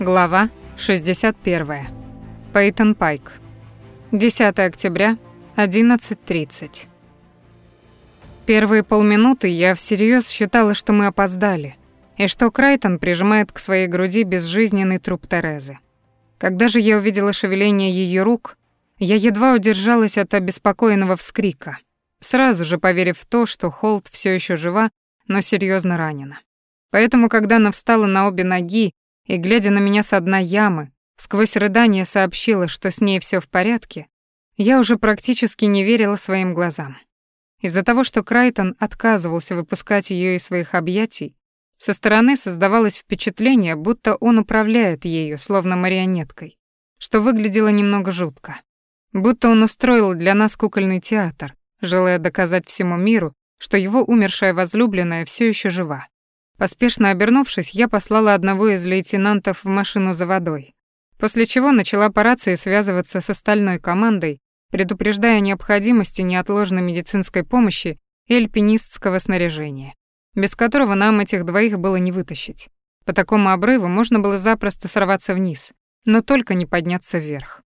Глава 61. Пейтон Пайк. 10 октября, 11.30. Первые полминуты я всерьез считала, что мы опоздали, и что Крайтон прижимает к своей груди безжизненный труп Терезы. Когда же я увидела шевеление ее рук, я едва удержалась от обеспокоенного вскрика, сразу же поверив в то, что Холт все еще жива, но серьезно ранена. Поэтому, когда она встала на обе ноги и, глядя на меня с дна ямы, сквозь рыдание сообщила, что с ней все в порядке, я уже практически не верила своим глазам. Из-за того, что Крайтон отказывался выпускать ее из своих объятий, со стороны создавалось впечатление, будто он управляет ею, словно марионеткой, что выглядело немного жутко. Будто он устроил для нас кукольный театр, желая доказать всему миру, что его умершая возлюбленная все еще жива. Поспешно обернувшись, я послала одного из лейтенантов в машину за водой, после чего начала по рации связываться с остальной командой, предупреждая о необходимости неотложной медицинской помощи и альпинистского снаряжения, без которого нам этих двоих было не вытащить. По такому обрыву можно было запросто сорваться вниз, но только не подняться вверх.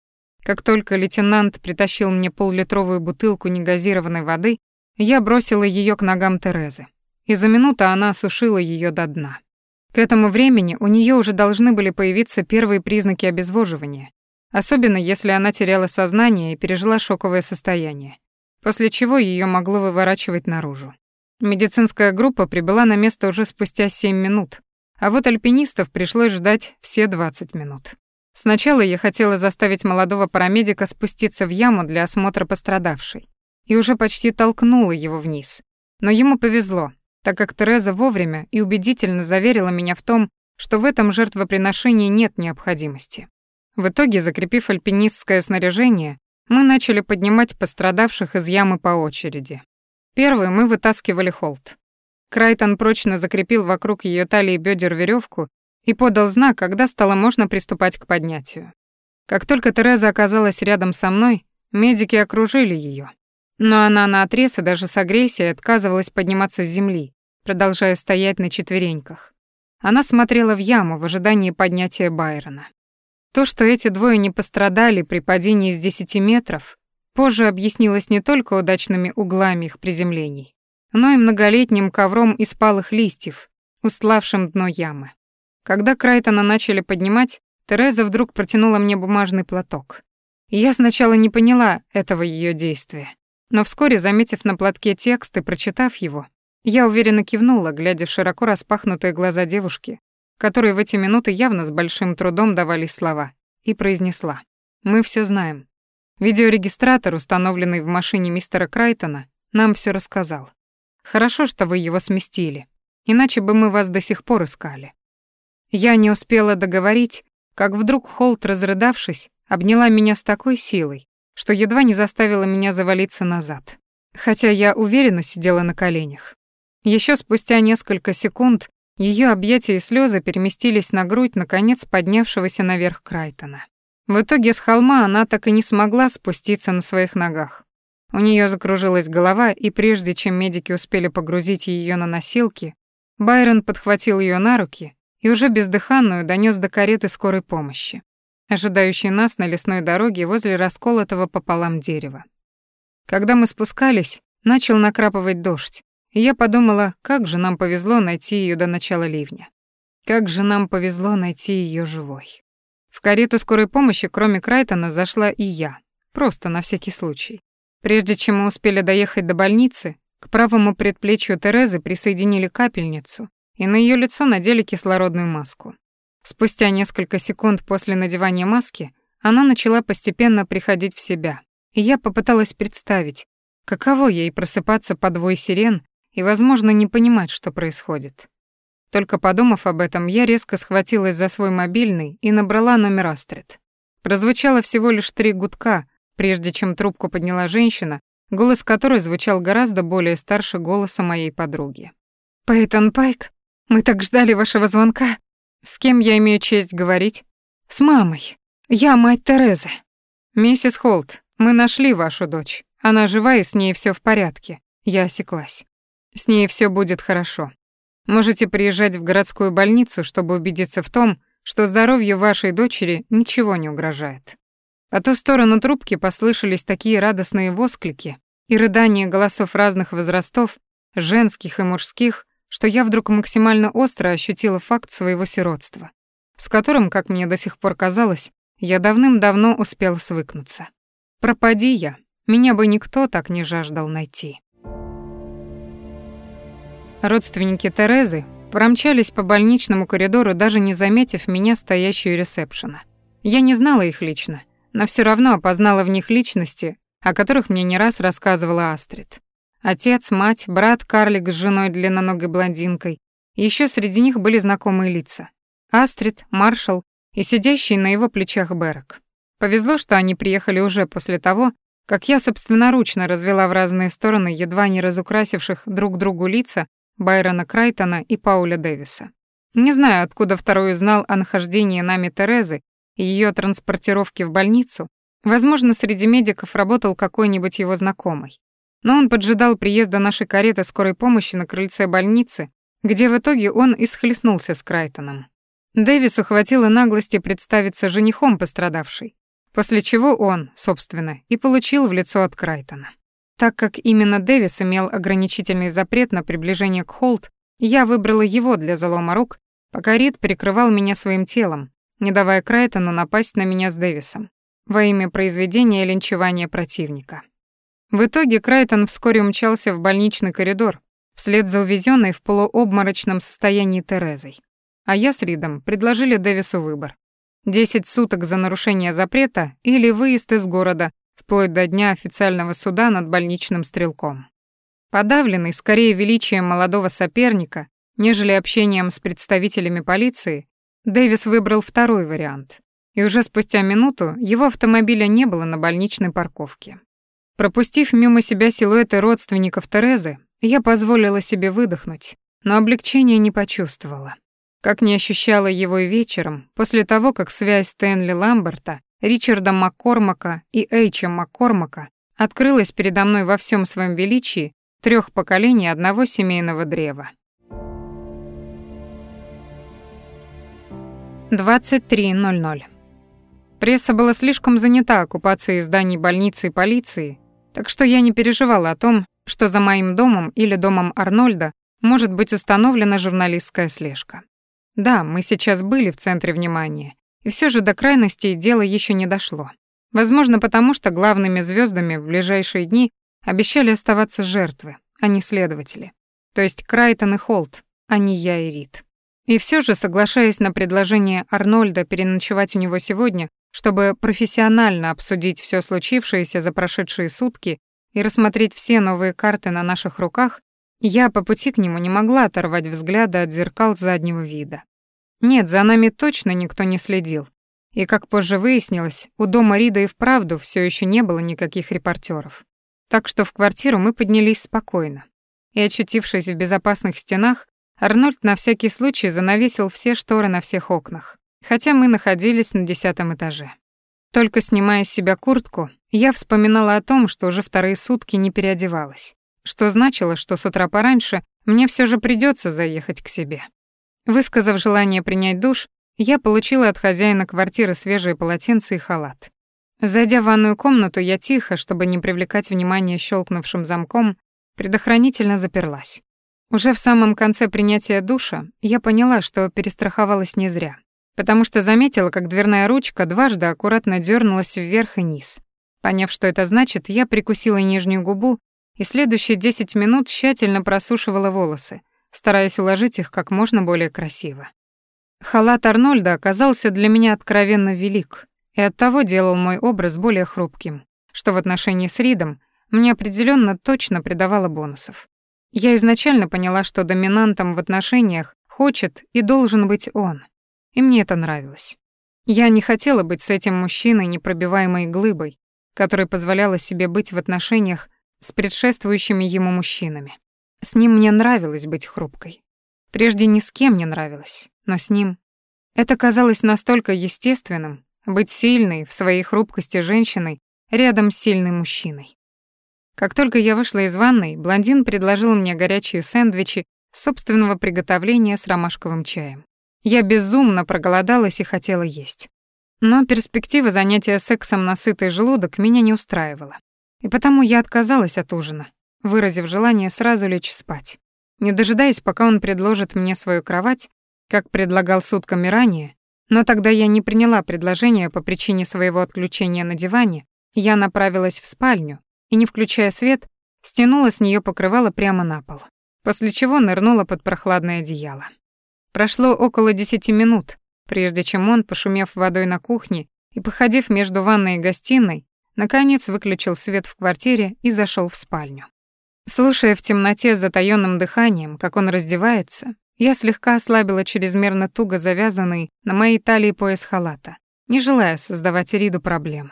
Как только лейтенант притащил мне поллитровую бутылку негазированной воды, я бросила ее к ногам Терезы и за минуту она осушила ее до дна. К этому времени у нее уже должны были появиться первые признаки обезвоживания, особенно если она теряла сознание и пережила шоковое состояние, после чего ее могло выворачивать наружу. Медицинская группа прибыла на место уже спустя 7 минут, а вот альпинистов пришлось ждать все 20 минут. Сначала я хотела заставить молодого парамедика спуститься в яму для осмотра пострадавшей и уже почти толкнула его вниз. Но ему повезло, так как Тереза вовремя и убедительно заверила меня в том, что в этом жертвоприношении нет необходимости. В итоге, закрепив альпинистское снаряжение, мы начали поднимать пострадавших из ямы по очереди. Первый мы вытаскивали холд. Крайтон прочно закрепил вокруг ее талии бедер веревку и подал знак, когда стало можно приступать к поднятию. Как только Тереза оказалась рядом со мной, медики окружили ее. Но она наотрез и даже с агрессией отказывалась подниматься с земли, продолжая стоять на четвереньках. Она смотрела в яму в ожидании поднятия Байрона. То, что эти двое не пострадали при падении с 10 метров, позже объяснилось не только удачными углами их приземлений, но и многолетним ковром из палых листьев, устлавшим дно ямы. Когда Крайтона начали поднимать, Тереза вдруг протянула мне бумажный платок. Я сначала не поняла этого ее действия. Но вскоре, заметив на платке текст и прочитав его, я уверенно кивнула, глядя в широко распахнутые глаза девушки, которые в эти минуты явно с большим трудом давались слова, и произнесла. «Мы все знаем. Видеорегистратор, установленный в машине мистера Крайтона, нам все рассказал. Хорошо, что вы его сместили, иначе бы мы вас до сих пор искали». Я не успела договорить, как вдруг Холт, разрыдавшись, обняла меня с такой силой, что едва не заставило меня завалиться назад. Хотя я уверенно сидела на коленях. Еще спустя несколько секунд ее объятия и слезы переместились на грудь наконец поднявшегося наверх Крайтона. В итоге с холма она так и не смогла спуститься на своих ногах. У нее закружилась голова, и прежде чем медики успели погрузить ее на носилки, Байрон подхватил ее на руки и уже бездыханную донес до кареты скорой помощи ожидающий нас на лесной дороге возле расколотого пополам дерева. Когда мы спускались, начал накрапывать дождь, и я подумала, как же нам повезло найти ее до начала ливня. Как же нам повезло найти ее живой. В карету скорой помощи, кроме Крайтона, зашла и я, просто на всякий случай. Прежде чем мы успели доехать до больницы, к правому предплечью Терезы присоединили капельницу, и на ее лицо надели кислородную маску. Спустя несколько секунд после надевания маски она начала постепенно приходить в себя, и я попыталась представить, каково ей просыпаться под вой сирен и, возможно, не понимать, что происходит. Только подумав об этом, я резко схватилась за свой мобильный и набрала номер Астрид. Прозвучало всего лишь три гудка, прежде чем трубку подняла женщина, голос которой звучал гораздо более старше голоса моей подруги. «Пейтон Пайк, мы так ждали вашего звонка. «С кем я имею честь говорить?» «С мамой. Я мать Терезы». «Миссис Холт, мы нашли вашу дочь. Она жива и с ней все в порядке». Я осеклась. «С ней все будет хорошо. Можете приезжать в городскую больницу, чтобы убедиться в том, что здоровью вашей дочери ничего не угрожает. По ту сторону трубки послышались такие радостные восклики и рыдания голосов разных возрастов, женских и мужских, что я вдруг максимально остро ощутила факт своего сиротства, с которым, как мне до сих пор казалось, я давным-давно успел свыкнуться. Пропади я, меня бы никто так не жаждал найти. Родственники Терезы промчались по больничному коридору, даже не заметив меня, стоящую ресепшена. Я не знала их лично, но все равно опознала в них личности, о которых мне не раз рассказывала Астрид. Отец, мать, брат карлик с женой длинноногой блондинкой. Еще среди них были знакомые лица. Астрид, Маршал и сидящий на его плечах Берек. Повезло, что они приехали уже после того, как я собственноручно развела в разные стороны едва не разукрасивших друг другу лица Байрона Крайтона и Пауля Дэвиса. Не знаю, откуда второй узнал о нахождении нами Терезы и ее транспортировке в больницу. Возможно, среди медиков работал какой-нибудь его знакомый. Но он поджидал приезда нашей кареты скорой помощи на крыльце больницы, где в итоге он и схлестнулся с Крайтоном. Дэвису хватило наглости представиться женихом пострадавшей, после чего он, собственно, и получил в лицо от Крайтона. Так как именно Дэвис имел ограничительный запрет на приближение к Холт, я выбрала его для залома рук, пока Рид прикрывал меня своим телом, не давая Крайтону напасть на меня с Дэвисом во имя произведения линчевания противника. В итоге Крайтон вскоре умчался в больничный коридор, вслед за увезенной в полуобморочном состоянии Терезой. А я с Ридом предложили Дэвису выбор. десять суток за нарушение запрета или выезд из города вплоть до дня официального суда над больничным стрелком. Подавленный скорее величием молодого соперника, нежели общением с представителями полиции, Дэвис выбрал второй вариант. И уже спустя минуту его автомобиля не было на больничной парковке. Пропустив мимо себя силуэты родственников Терезы, я позволила себе выдохнуть, но облегчения не почувствовала. Как не ощущала его и вечером, после того, как связь Стэнли Ламберта, Ричарда Маккормака и Эйча Маккормака открылась передо мной во всем своем величии трех поколений одного семейного древа. 23.00. Пресса была слишком занята оккупацией зданий больницы и полиции, так что я не переживала о том, что за моим домом или домом Арнольда может быть установлена журналистская слежка. Да, мы сейчас были в центре внимания, и все же до крайностей дело еще не дошло. Возможно, потому что главными звездами в ближайшие дни обещали оставаться жертвы, а не следователи. То есть Крайтон и Холт, а не я и Рид. И все же, соглашаясь на предложение Арнольда переночевать у него сегодня, чтобы профессионально обсудить все случившееся за прошедшие сутки и рассмотреть все новые карты на наших руках, я по пути к нему не могла оторвать взгляда от зеркал заднего вида. Нет, за нами точно никто не следил. И, как позже выяснилось, у дома Рида и вправду все еще не было никаких репортеров. Так что в квартиру мы поднялись спокойно. И, очутившись в безопасных стенах, Арнольд на всякий случай занавесил все шторы на всех окнах хотя мы находились на десятом этаже. Только снимая с себя куртку, я вспоминала о том, что уже вторые сутки не переодевалась, что значило, что с утра пораньше мне все же придется заехать к себе. Высказав желание принять душ, я получила от хозяина квартиры свежие полотенца и халат. Зайдя в ванную комнату, я тихо, чтобы не привлекать внимание щелкнувшим замком, предохранительно заперлась. Уже в самом конце принятия душа я поняла, что перестраховалась не зря потому что заметила, как дверная ручка дважды аккуратно дернулась вверх и низ. Поняв, что это значит, я прикусила нижнюю губу и следующие 10 минут тщательно просушивала волосы, стараясь уложить их как можно более красиво. Халат Арнольда оказался для меня откровенно велик и оттого делал мой образ более хрупким, что в отношении с Ридом мне определенно точно придавало бонусов. Я изначально поняла, что доминантом в отношениях хочет и должен быть он, и мне это нравилось. Я не хотела быть с этим мужчиной непробиваемой глыбой, которая позволяла себе быть в отношениях с предшествующими ему мужчинами. С ним мне нравилось быть хрупкой. Прежде ни с кем не нравилось, но с ним это казалось настолько естественным быть сильной в своей хрупкости женщиной рядом с сильным мужчиной. Как только я вышла из ванной, блондин предложил мне горячие сэндвичи собственного приготовления с ромашковым чаем. Я безумно проголодалась и хотела есть. Но перспектива занятия сексом на сытый желудок меня не устраивала. И потому я отказалась от ужина, выразив желание сразу лечь спать. Не дожидаясь, пока он предложит мне свою кровать, как предлагал сутками ранее, но тогда я не приняла предложение по причине своего отключения на диване, я направилась в спальню и, не включая свет, стянула с нее покрывало прямо на пол, после чего нырнула под прохладное одеяло. Прошло около десяти минут, прежде чем он, пошумев водой на кухне и походив между ванной и гостиной, наконец выключил свет в квартире и зашел в спальню. Слушая в темноте с затаённым дыханием, как он раздевается, я слегка ослабила чрезмерно туго завязанный на моей талии пояс халата, не желая создавать Риду проблему.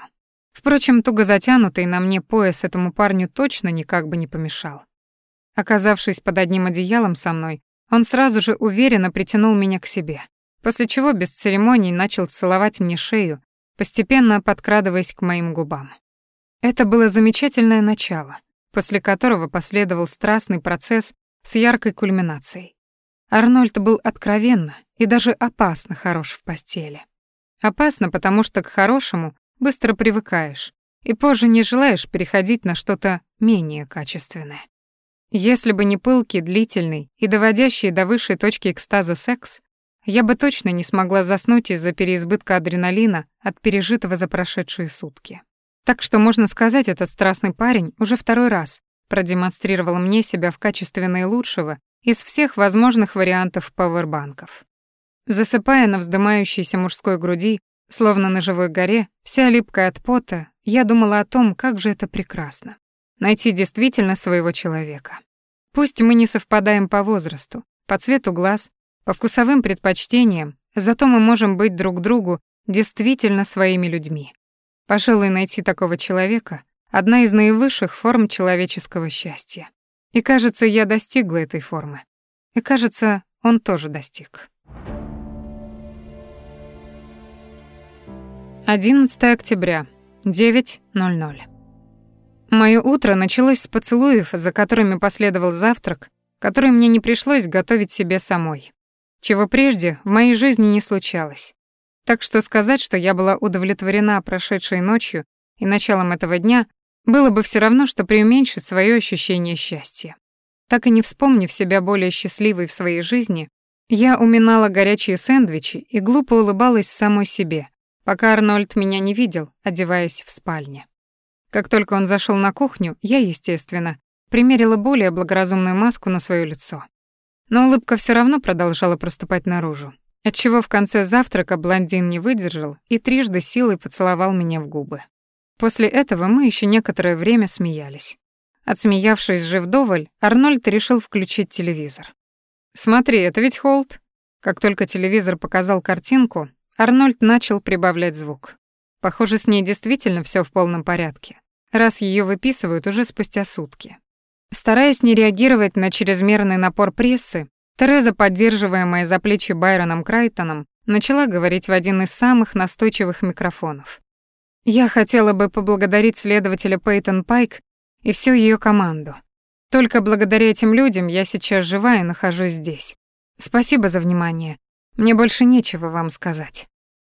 Впрочем, туго затянутый на мне пояс этому парню точно никак бы не помешал. Оказавшись под одним одеялом со мной, он сразу же уверенно притянул меня к себе, после чего без церемоний начал целовать мне шею, постепенно подкрадываясь к моим губам. Это было замечательное начало, после которого последовал страстный процесс с яркой кульминацией. Арнольд был откровенно и даже опасно хорош в постели. Опасно, потому что к хорошему быстро привыкаешь и позже не желаешь переходить на что-то менее качественное. Если бы не пылкий, длительный и доводящий до высшей точки экстаза секс, я бы точно не смогла заснуть из-за переизбытка адреналина от пережитого за прошедшие сутки. Так что, можно сказать, этот страстный парень уже второй раз продемонстрировал мне себя в качестве наилучшего из всех возможных вариантов пауэрбанков. Засыпая на вздымающейся мужской груди, словно на живой горе, вся липкая от пота, я думала о том, как же это прекрасно найти действительно своего человека. Пусть мы не совпадаем по возрасту, по цвету глаз, по вкусовым предпочтениям, зато мы можем быть друг другу действительно своими людьми. Пожалуй, найти такого человека — одна из наивысших форм человеческого счастья. И кажется, я достигла этой формы. И кажется, он тоже достиг. 11 октября, 9.00. Моё утро началось с поцелуев, за которыми последовал завтрак, который мне не пришлось готовить себе самой. Чего прежде в моей жизни не случалось. Так что сказать, что я была удовлетворена прошедшей ночью и началом этого дня, было бы все равно, что преуменьшить свое ощущение счастья. Так и не вспомнив себя более счастливой в своей жизни, я уминала горячие сэндвичи и глупо улыбалась самой себе, пока Арнольд меня не видел, одеваясь в спальне. Как только он зашел на кухню, я, естественно, примерила более благоразумную маску на свое лицо. Но улыбка все равно продолжала проступать наружу, отчего в конце завтрака блондин не выдержал и трижды силой поцеловал меня в губы. После этого мы еще некоторое время смеялись. Отсмеявшись же вдоволь, Арнольд решил включить телевизор. «Смотри, это ведь Холт». Как только телевизор показал картинку, Арнольд начал прибавлять звук. Похоже, с ней действительно все в полном порядке, раз ее выписывают уже спустя сутки. Стараясь не реагировать на чрезмерный напор прессы, Тереза, поддерживаемая за плечи Байроном Крайтоном, начала говорить в один из самых настойчивых микрофонов. «Я хотела бы поблагодарить следователя Пейтон Пайк и всю ее команду. Только благодаря этим людям я сейчас жива и нахожусь здесь. Спасибо за внимание. Мне больше нечего вам сказать».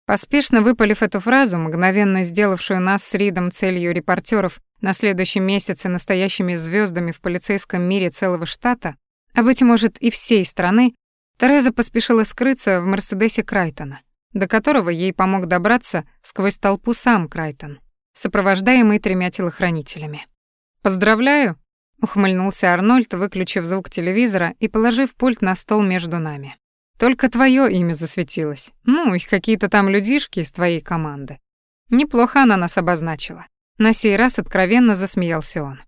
Поспешно выпалив эту фразу, мгновенно сделавшую нас с Ридом целью репортеров на следующем месяце настоящими звездами в полицейском мире целого штата, а быть может и всей страны, Тереза поспешила скрыться в Мерседесе Крайтона, до которого ей помог добраться сквозь толпу сам Крайтон, сопровождаемый тремя телохранителями. «Поздравляю!» — ухмыльнулся Арнольд, выключив звук телевизора и положив пульт на стол между нами. Только твое имя засветилось. Ну, их какие-то там людишки из твоей команды. Неплохо она нас обозначила. На сей раз откровенно засмеялся он.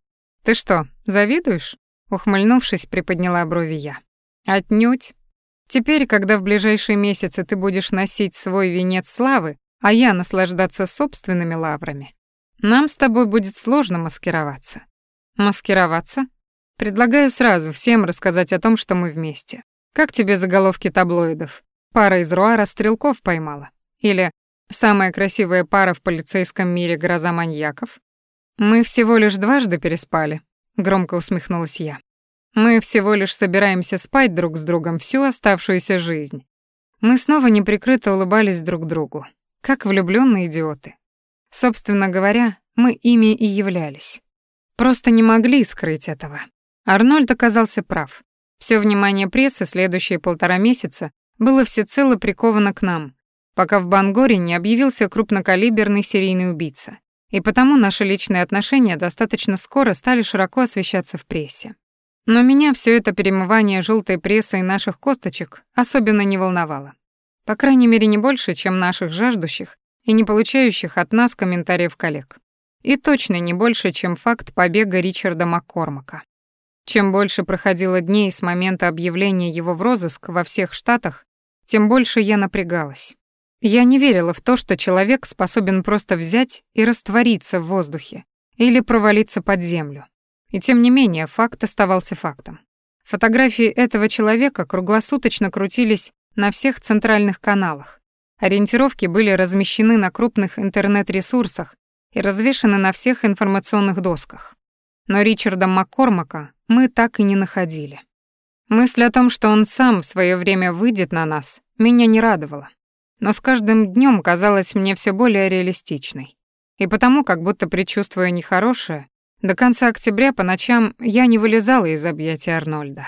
Ты что, завидуешь? Ухмыльнувшись, приподняла брови я. Отнюдь. Теперь, когда в ближайшие месяцы ты будешь носить свой венец славы, а я наслаждаться собственными лаврами, нам с тобой будет сложно маскироваться. Маскироваться? Предлагаю сразу всем рассказать о том, что мы вместе. Как тебе заголовки таблоидов? Пара из Руара стрелков поймала. Или самая красивая пара в полицейском мире гроза маньяков? Мы всего лишь дважды переспали, громко усмехнулась я. Мы всего лишь собираемся спать друг с другом всю оставшуюся жизнь. Мы снова неприкрыто улыбались друг другу, как влюбленные идиоты. Собственно говоря, мы ими и являлись. Просто не могли скрыть этого. Арнольд оказался прав. Все внимание прессы следующие полтора месяца было всецело приковано к нам, пока в Бангоре не объявился крупнокалиберный серийный убийца. И потому наши личные отношения достаточно скоро стали широко освещаться в прессе. Но меня все это перемывание желтой прессы и наших косточек особенно не волновало. По крайней мере, не больше, чем наших жаждущих и не получающих от нас комментариев коллег. И точно не больше, чем факт побега Ричарда Маккормака. Чем больше проходило дней с момента объявления его в розыск во всех штатах, тем больше я напрягалась. Я не верила в то, что человек способен просто взять и раствориться в воздухе или провалиться под землю. И тем не менее, факт оставался фактом. Фотографии этого человека круглосуточно крутились на всех центральных каналах. Ориентировки были размещены на крупных интернет-ресурсах и развешаны на всех информационных досках. Но Ричарда Маккормака мы так и не находили. Мысль о том, что он сам в свое время выйдет на нас, меня не радовала. Но с каждым днем казалась мне все более реалистичной. И потому, как будто предчувствуя нехорошее, до конца октября по ночам я не вылезала из объятий Арнольда.